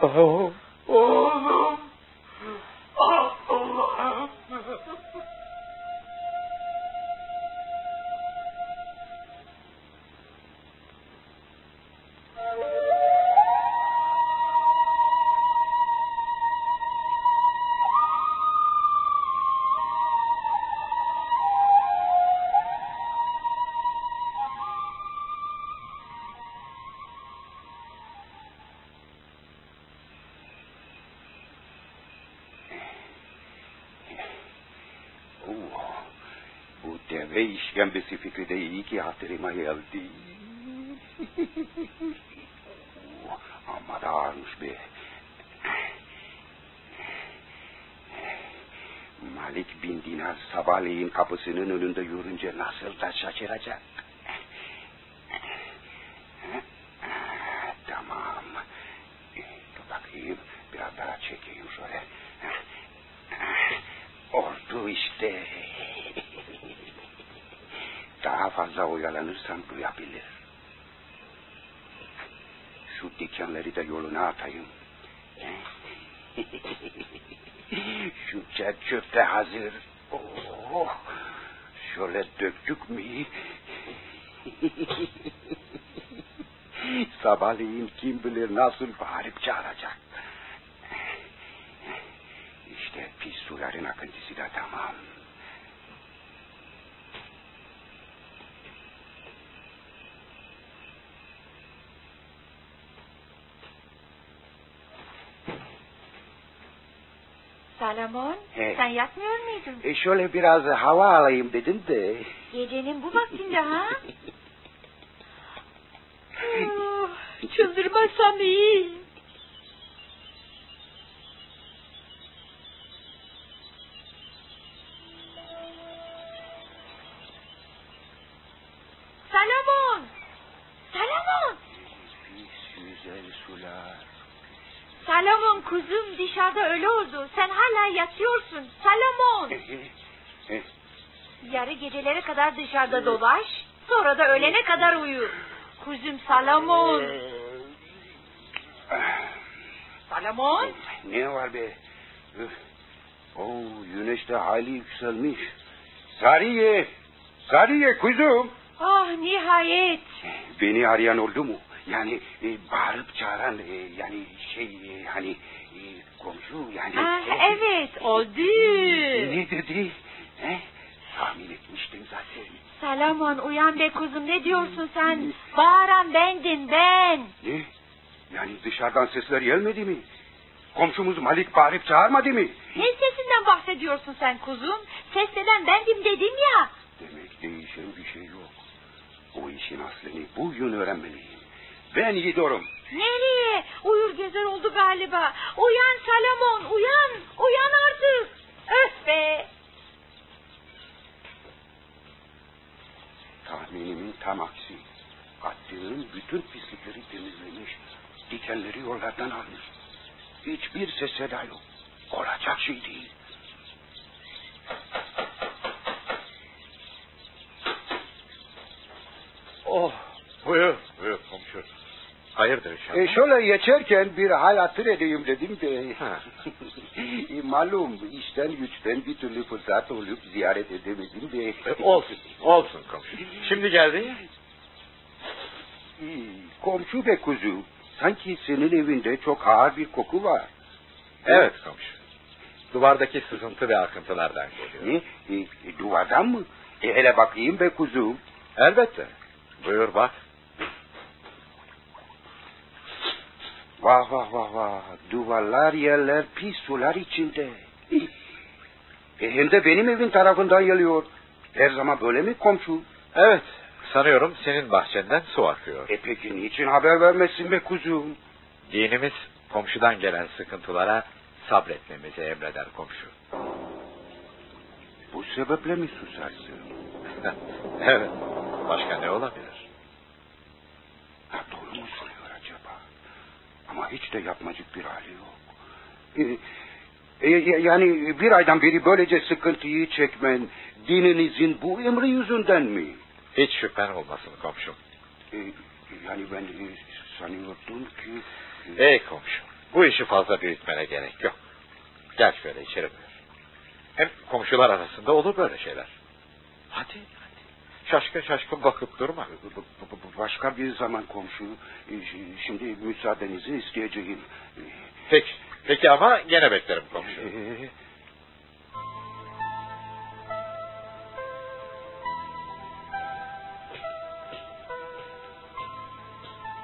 resulü. Oh, oğlum, deve işkembesi fikri de iyi ki hatırıma geldi. Oo, Amma da ağırmış be. Malik bin Dinar sabahleyin kapısının önünde yürünce nasıl da şaşıracak. Tamam. Dur bakayım. Biraz daha çekeyim şöyle. Oldu işte. Daha fazla oyalanırsam duyabilir. Şu dikenleri de yoluna atayım. Şu çöp de hazır. Oh, şöyle döktük mü? Sabahleyin kim bilir nasıl bağırıp çağıracak. İşte pis suların akıntısı da tamam. Salamon He. sen yatmıyor muydun? E şöyle biraz hava alayım dedim de. Gecenin bu vaktinde ha? Oh, Çıldırmasam iyi. Salamon! Salamon! Pis güzel sular. Salamon kuzum dışarıda öyle oldu. Sen hala yatıyorsun. Salamon! Eh, Yarı gecelere kadar dışarıda dolaş. Sonra da öğlene kadar uyu. Kuzum Salamon. Salamon. Ne var be? Oo, güneş de hali yükselmiş. Sariye, Sariye kuzum. Ah nihayet. Beni arayan oldu mu? Yani e, bağırıp çağıran e, yani şey e, hani e, komşu yani. Ah, evet oldu. Ne dedi? He? Tahmin etmiştim zaten. Salamon uyan be kuzum ne diyorsun sen? Bağıran bendim ben. Ne? Yani dışarıdan sesler gelmedi mi? Komşumuz Malik bağırıp çağırmadı mı? Ne sesinden bahsediyorsun sen kuzum? Sesleden bendim dedim ya. Demek değişen bir şey yok. O işin aslını bugün öğrenmeliyim. Ben gidiyorum. Nereye? Uyur gezer oldu galiba. Uyan Salamon uyan. Uyan artık. Öf be. Tahminimin tam aksi. Attığım bütün pislikleri temizlemiş. Dikenleri yollardan almış. Hiçbir ses seda yok. Olacak şey değil. Oh buyur buyur komşu. Hayırdır inşallah. E şöyle geçerken bir hal hatır edeyim dedim de. E, malum işten güçten bir türlü fırsat olup ziyaret edemedim de. E, olsun olsun komşu. Şimdi geldi ya. E, komşu be kuzu. Sanki senin evinde çok ağır bir koku var. Evet komşu. Duvardaki sızıntı ve akıntılardan geliyor. E, e, duvardan mı? E, hele bakayım be kuzu. Elbette. Buyur bak. Vah vah vah vah. Duvarlar yerler pis sular içinde. E, hem de benim evin tarafından geliyor. Her zaman böyle mi komşu? Evet sanıyorum senin bahçenden su akıyor. E peki niçin haber vermezsin be kuzum? Dinimiz komşudan gelen sıkıntılara sabretmemizi emreder komşu. Bu sebeple mi susarsın? evet. Başka ne olabilir? Ha, doğru mu söylüyor acaba? Ama hiç de yapmacık bir hali yok. E, e, yani bir aydan beri böylece sıkıntıyı çekmen dininizin bu emri yüzünden mi? Hiç şüphen olmasın komşum. E, yani ben e, sanıyordum ki... Ey komşum bu işi fazla büyütmene gerek yok. Gel şöyle içeri buyur. Hem komşular arasında olur böyle şeyler. Hadi. Şaşkın şaşkın bakıp durma. Başka bir zaman komşu. e, Şimdi müsaadenizi isteyeceğim. Peki. Peki ama gene beklerim komşu. E,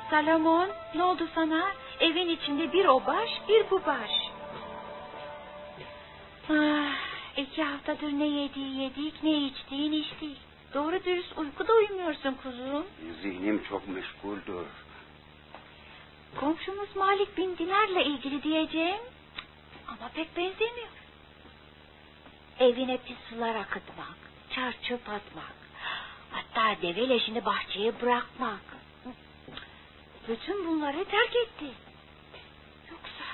Salamon ne oldu sana? Evin içinde bir o baş bir bu baş. Ah, iki haftadır ne yediği yedik ne içtiğin içtik. Doğru dürüst uyku da uyumuyorsun kuzum. Zihnim çok meşguldür. Komşumuz Malik bin Dinar'la ilgili diyeceğim. Ama pek benzemiyor. Evine pis sular akıtmak, çar çöp atmak, hatta deve leşini bahçeye bırakmak. Bütün bunları terk etti. Yoksa,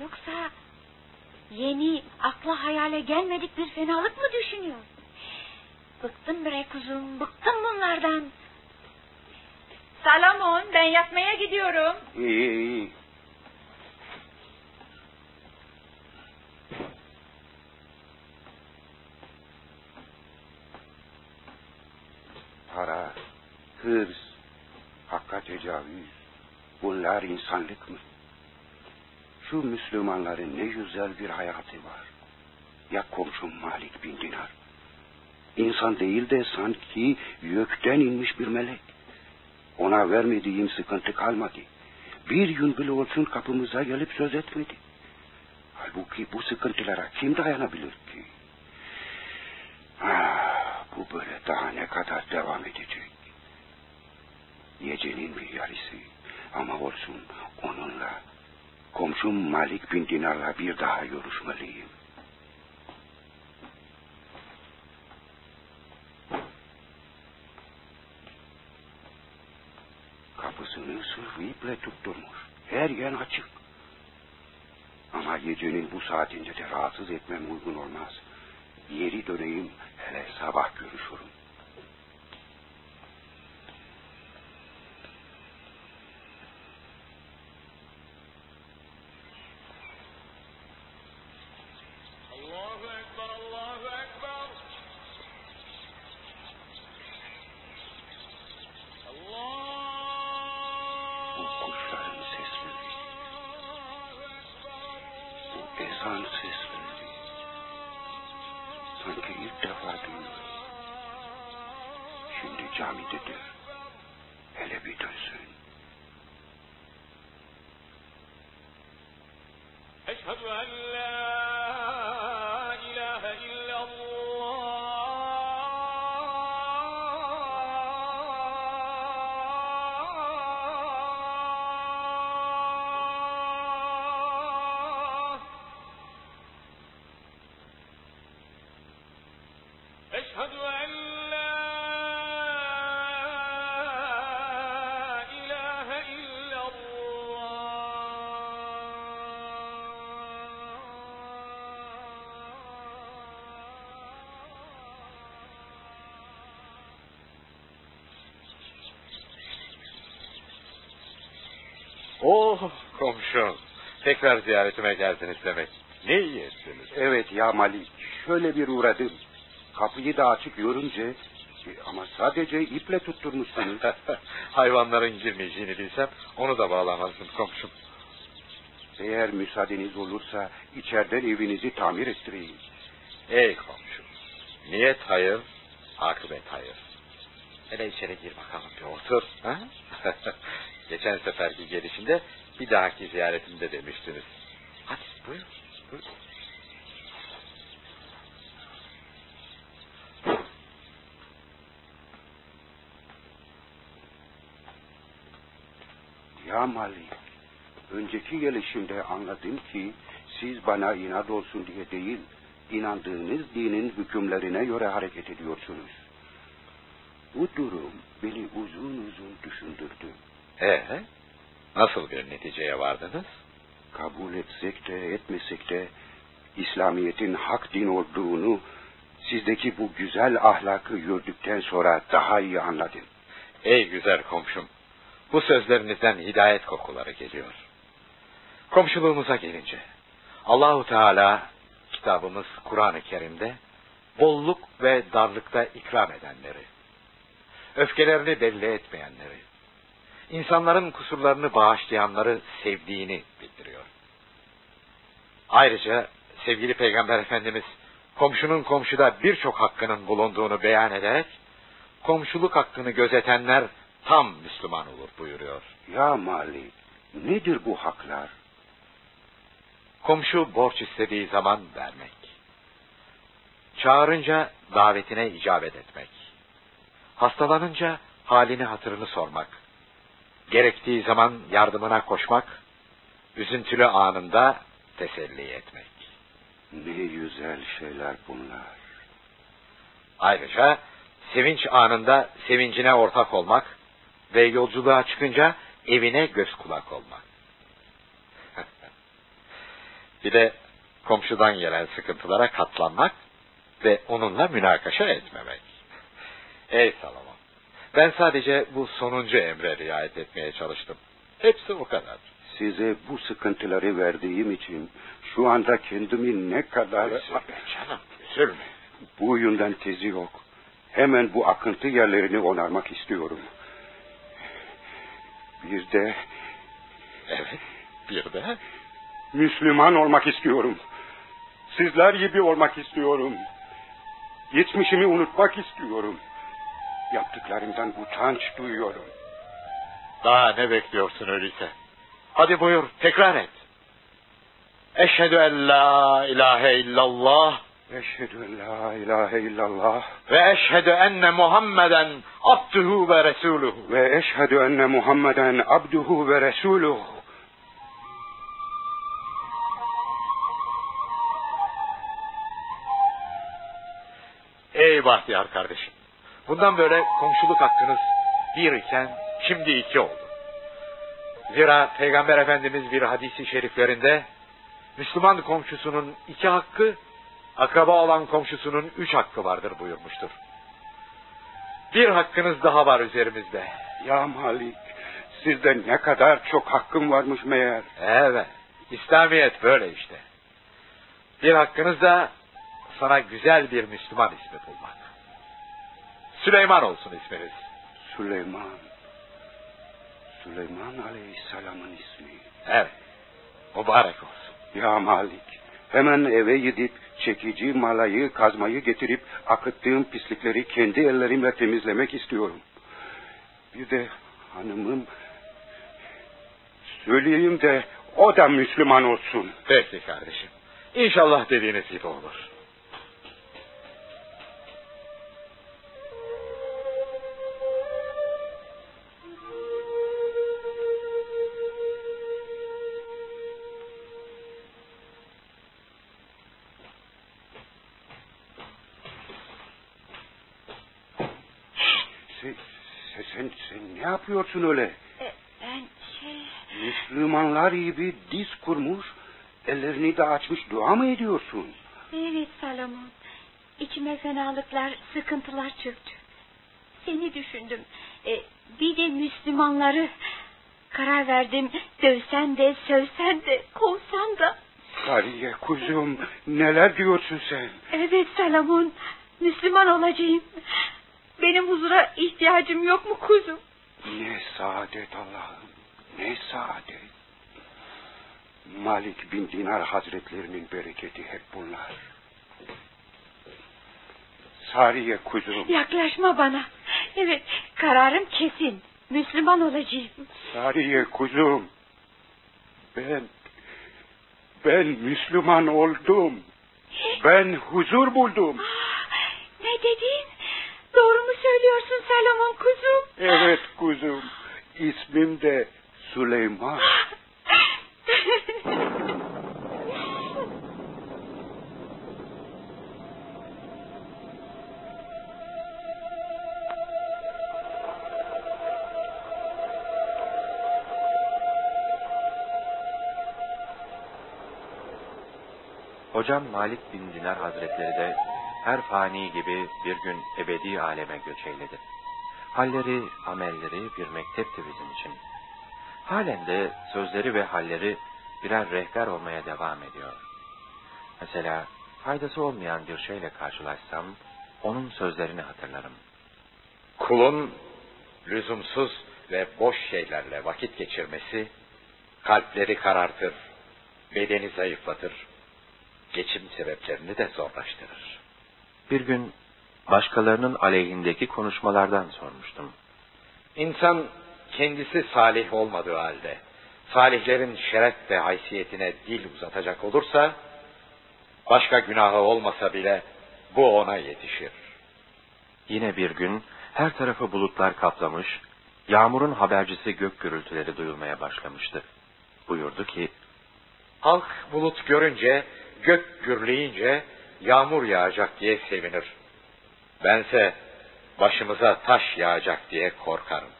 yoksa yeni akla hayale gelmedik bir fenalık mı düşünüyor? Bıktım bre kuzum, bıktım bunlardan. Salamon, ben yatmaya gidiyorum. İyi iyi. Para, hırs, hakka tecavüz. Bunlar insanlık mı? Şu Müslümanların ne güzel bir hayatı var. Ya komşum Malik bin Dinar. İnsan değil de sanki gökten inmiş bir melek. Ona vermediğim sıkıntı kalmadı. Bir gün bile olsun kapımıza gelip söz etmedi. Halbuki bu sıkıntılara kim dayanabilir ki? Ah, bu böyle daha ne kadar devam edecek? Gecenin bir yarısı ama olsun onunla komşum Malik bin Dinar'la bir daha görüşmeliyim. Kapısını sırf iple tutturmuş. Her yer açık. Ama gecenin bu saatinde de rahatsız etmem uygun olmaz. Yeri döneyim hele sabah görüşürüm. Oh komşum. Tekrar ziyaretime geldiniz demek. Ne iyi ettiniz. Evet ya Malik. Şöyle bir uğradım. Kapıyı da açık görünce e, ama sadece iple tutturmuşsunuz. Hayvanların girmeyeceğini bilsem onu da bağlamazdım komşum. Eğer müsaadeniz olursa içeriden evinizi tamir ettireyim. Ey komşum. Niyet hayır, akıbet hayır. Hele içeri gir bakalım bir otur. Ha? Geçen seferki gelişinde bir dahaki ziyaretimde demiştiniz. Hadi buyur. buyur. Ya Malik, önceki gelişimde anladım ki siz bana inat olsun diye değil, inandığınız dinin hükümlerine göre hareket ediyorsunuz. Bu durum beni uzun uzun düşündürdü. Ee, nasıl bir neticeye vardınız? Kabul etsek de etmesek de İslamiyet'in hak din olduğunu sizdeki bu güzel ahlakı gördükten sonra daha iyi anladım. Ey güzel komşum, bu sözlerinizden hidayet kokuları geliyor. Komşuluğumuza gelince, Allahu Teala kitabımız Kur'an-ı Kerim'de bolluk ve darlıkta ikram edenleri, öfkelerini belli etmeyenleri, insanların kusurlarını bağışlayanları sevdiğini bildiriyor. Ayrıca sevgili Peygamber Efendimiz komşunun komşuda birçok hakkının bulunduğunu beyan ederek komşuluk hakkını gözetenler tam Müslüman olur buyuruyor. Ya Malik, nedir bu haklar? Komşu borç istediği zaman vermek. Çağırınca davetine icabet etmek. Hastalanınca halini hatırını sormak. Gerektiği zaman yardımına koşmak. Üzüntülü anında teselli etmek. Ne güzel şeyler bunlar. Ayrıca sevinç anında sevincine ortak olmak ve yolculuğa çıkınca evine göz kulak olmak. bir de komşudan gelen sıkıntılara katlanmak ve onunla münakaşa etmemek. Ey Salomon, ben sadece bu sonuncu emre riayet etmeye çalıştım. Hepsi o kadar. Size bu sıkıntıları verdiğim için şu anda kendimi ne kadar... Canım, üzülme. Bu oyundan tezi yok. Hemen bu akıntı yerlerini onarmak istiyorum. Bir de Evet, bir de Müslüman olmak istiyorum. Sizler gibi olmak istiyorum. Geçmişimi unutmak istiyorum. Yaptıklarımdan utanç duyuyorum. Daha ne bekliyorsun öyleyse? Hadi buyur, tekrar et. Eşhedü en la ilahe illallah Eşhedü en la ilahe illallah ve eşhedü enne Muhammeden abduhu ve resuluhu. ve eşhedü enne Muhammeden abduhu ve resuluhu. Ey bahtiyar kardeşim. Bundan böyle komşuluk hakkınız bir iken şimdi iki oldu. Zira Peygamber Efendimiz bir hadisi şeriflerinde Müslüman komşusunun iki hakkı, akraba olan komşusunun üç hakkı vardır buyurmuştur. Bir hakkınız daha var üzerimizde. Ya Malik, sizde ne kadar çok hakkım varmış meğer. Evet, İslamiyet böyle işte. Bir hakkınız da sana güzel bir Müslüman ismi bulmak. Süleyman olsun isminiz. Süleyman. Süleyman Aleyhisselam'ın ismi. Evet. Mübarek olsun. Ya Malik. Hemen eve gidip çekici malayı kazmayı getirip akıttığım pislikleri kendi ellerimle temizlemek istiyorum. Bir de hanımım söyleyeyim de o da Müslüman olsun. Peki kardeşim. İnşallah dediğiniz gibi olur. Yapıyorsun öyle? E, ben şey... Müslümanlar gibi diz kurmuş, ellerini de açmış dua mı ediyorsun? Evet Salomon. İçime fenalıklar, sıkıntılar çöktü. Seni düşündüm. E, bir de Müslümanları. Karar verdim. Dövsen de, sövsen de, kovsan da. Sariye kuzum, neler diyorsun sen? Evet Salomon. Müslüman olacağım. Benim huzura ihtiyacım yok mu kuzum? Ne saadet Allah'ım, ne saadet. Malik bin Dinar Hazretlerinin bereketi hep bunlar. Sariye kuzum. Yaklaşma bana. Evet, kararım kesin. Müslüman olacağım. Sariye kuzum. Ben, ben Müslüman oldum. Ben huzur buldum. Ah, Ne dedin? Doğru mu söylüyorsun Salomon kuzum? Evet kuzum. İsmim de Süleyman. Hocam Malik bin Dinar Hazretleri de her fani gibi bir gün ebedi aleme göç eyledi. Halleri, amelleri bir mektepti bizim için. Halen de sözleri ve halleri birer rehber olmaya devam ediyor. Mesela faydası olmayan bir şeyle karşılaşsam onun sözlerini hatırlarım. Kulun lüzumsuz ve boş şeylerle vakit geçirmesi kalpleri karartır, bedeni zayıflatır, geçim sebeplerini de zorlaştırır. Bir gün başkalarının aleyhindeki konuşmalardan sormuştum. İnsan kendisi salih olmadığı halde salihlerin şeref ve haysiyetine dil uzatacak olursa başka günahı olmasa bile bu ona yetişir. Yine bir gün her tarafı bulutlar kaplamış, yağmurun habercisi gök gürültüleri duyulmaya başlamıştı. Buyurdu ki, Halk bulut görünce, gök gürleyince yağmur yağacak diye sevinir. Bense başımıza taş yağacak diye korkarım.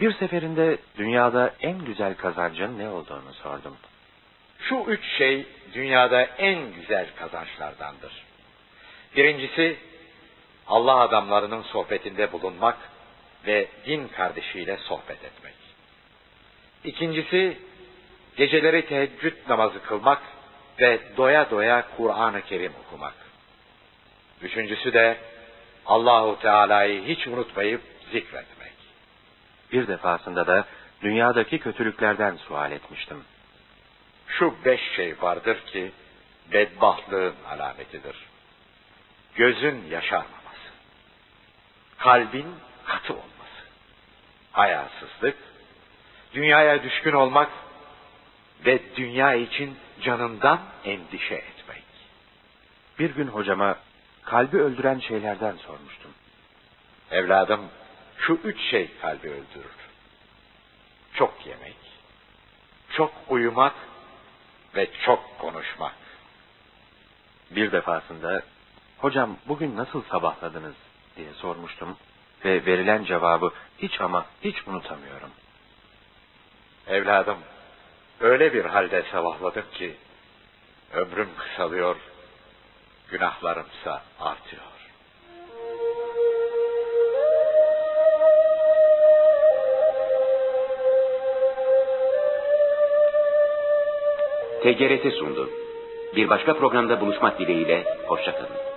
bir seferinde dünyada en güzel kazancın ne olduğunu sordum. Şu üç şey dünyada en güzel kazançlardandır. Birincisi Allah adamlarının sohbetinde bulunmak ve din kardeşiyle sohbet etmek. İkincisi geceleri teheccüd namazı kılmak ve doya doya Kur'an-ı Kerim okumak. Üçüncüsü de Allahu Teala'yı hiç unutmayıp zikretmek. Bir defasında da dünyadaki kötülüklerden sual etmiştim. Şu beş şey vardır ki bedbahtlığın alametidir. Gözün yaşarmaması, kalbin katı olması, hayasızlık, dünyaya düşkün olmak ve dünya için canından endişe etmek. Bir gün hocama kalbi öldüren şeylerden sormuştum. Evladım, şu üç şey kalbi öldürür. Çok yemek, çok uyumak ve çok konuşmak. Bir defasında hocam bugün nasıl sabahladınız diye sormuştum ve verilen cevabı hiç ama hiç unutamıyorum. Evladım, öyle bir halde sabahladım ki ömrüm kısalıyor, günahlarımsa artıyor. TGRT sundu. Bir başka programda buluşmak dileğiyle, hoşçakalın.